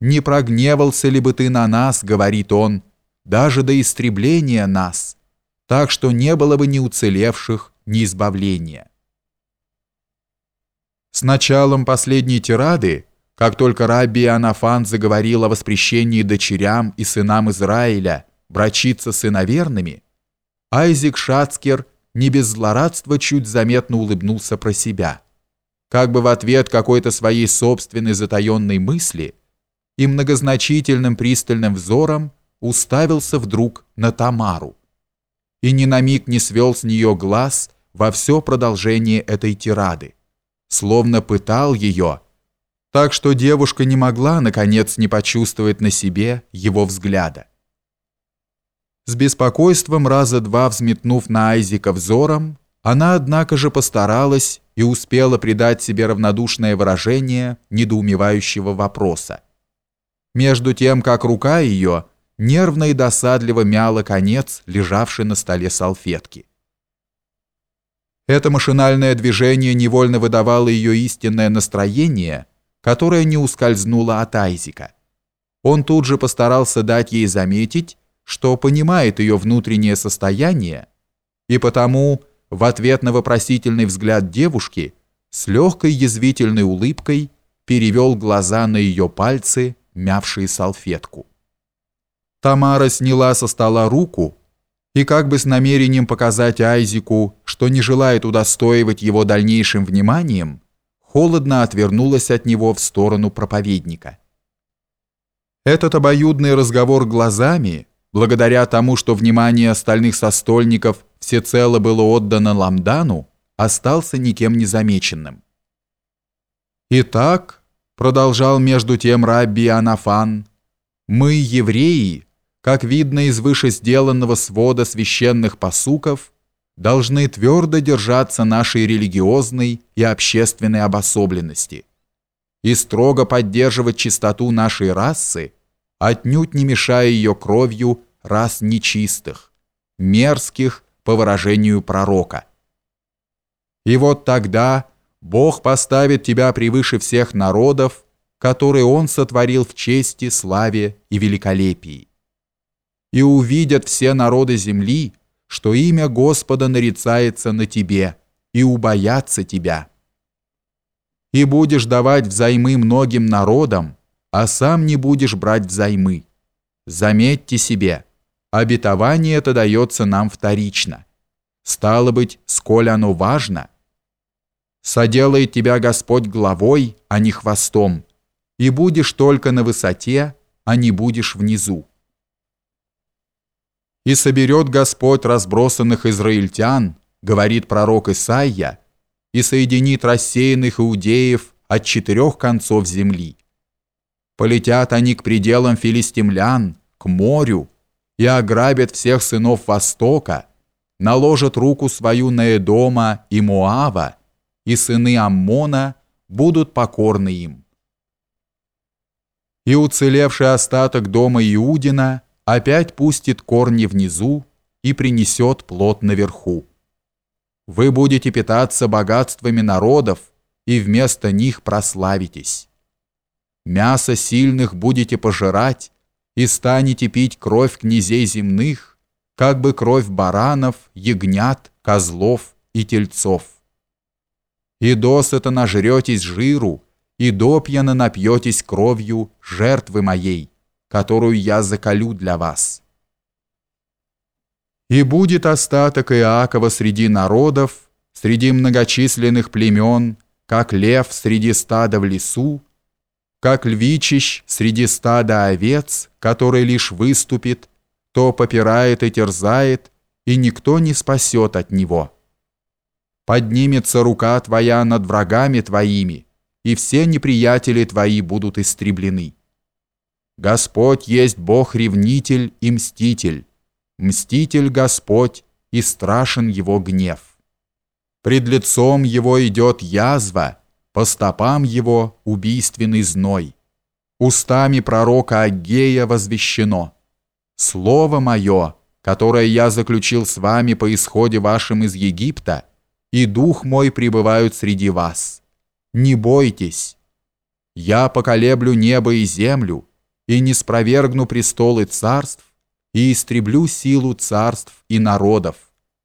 Не прогневался ли бы ты на нас, говорит он, даже до истребления нас, так что не было бы ни уцелевших, ни избавления. С началом последней тирады, как только Рабби Анафан заговорил о воспрещении дочерям и сынам Израиля брачиться сыноверными, Айзек Шацкер не без злорадства чуть заметно улыбнулся про себя, как бы в ответ какой-то своей собственной затаенной мысли и многозначительным пристальным взором уставился вдруг на Тамару и ни на миг не свел с нее глаз во все продолжение этой тирады, словно пытал ее, так что девушка не могла, наконец, не почувствовать на себе его взгляда. С беспокойством раза два взметнув на Айзека взором, она, однако же, постаралась и успела придать себе равнодушное выражение недоумевающего вопроса. Между тем, как рука ее нервно и досадливо мяла конец, лежавший на столе салфетки. Это машинальное движение невольно выдавало ее истинное настроение, которое не ускользнуло от Айзика. Он тут же постарался дать ей заметить, что понимает ее внутреннее состояние, и потому в ответ на вопросительный взгляд девушки с легкой язвительной улыбкой перевел глаза на ее пальцы, мявшие салфетку. Тамара сняла со стола руку и как бы с намерением показать Айзику, что не желает удостоивать его дальнейшим вниманием, холодно отвернулась от него в сторону проповедника. Этот обоюдный разговор глазами, благодаря тому, что внимание остальных состольников всецело было отдано Ламдану, остался никем не замеченным. «Итак», — продолжал между тем Рабби Анафан, — «мы, евреи, как видно из выше сделанного свода священных посуков, должны твердо держаться нашей религиозной и общественной обособленности и строго поддерживать чистоту нашей расы, отнюдь не мешая ее кровью рас нечистых, мерзких по выражению пророка. И вот тогда Бог поставит тебя превыше всех народов, которые Он сотворил в чести, славе и великолепии и увидят все народы земли, что имя Господа нарицается на тебе, и убоятся тебя. И будешь давать взаймы многим народам, а сам не будешь брать взаймы. Заметьте себе, обетование это дается нам вторично. Стало быть, сколь оно важно, соделает тебя Господь главой, а не хвостом, и будешь только на высоте, а не будешь внизу и соберет Господь разбросанных израильтян, говорит пророк Исаия, и соединит рассеянных иудеев от четырех концов земли. Полетят они к пределам филистимлян, к морю, и ограбят всех сынов Востока, наложат руку свою на Эдома и Моава, и сыны Аммона будут покорны им. И уцелевший остаток дома Иудина – опять пустит корни внизу и принесет плод наверху. Вы будете питаться богатствами народов и вместо них прославитесь. Мясо сильных будете пожирать и станете пить кровь князей земных, как бы кровь баранов, ягнят, козлов и тельцов. И досыта нажретесь жиру, и допьяно напьетесь кровью жертвы моей, которую я заколю для вас. И будет остаток Иакова среди народов, среди многочисленных племен, как лев среди стада в лесу, как львичищ среди стада овец, который лишь выступит, то попирает и терзает, и никто не спасет от него. Поднимется рука твоя над врагами твоими, и все неприятели твои будут истреблены. Господь есть Бог-ревнитель и мститель. Мститель Господь, и страшен Его гнев. Пред лицом Его идет язва, по стопам Его убийственный зной. Устами пророка Аггея возвещено. Слово Мое, которое я заключил с вами по исходе вашим из Египта, и Дух Мой пребывают среди вас. Не бойтесь. Я поколеблю небо и землю, и не спровергну престолы царств, и истреблю силу царств и народов.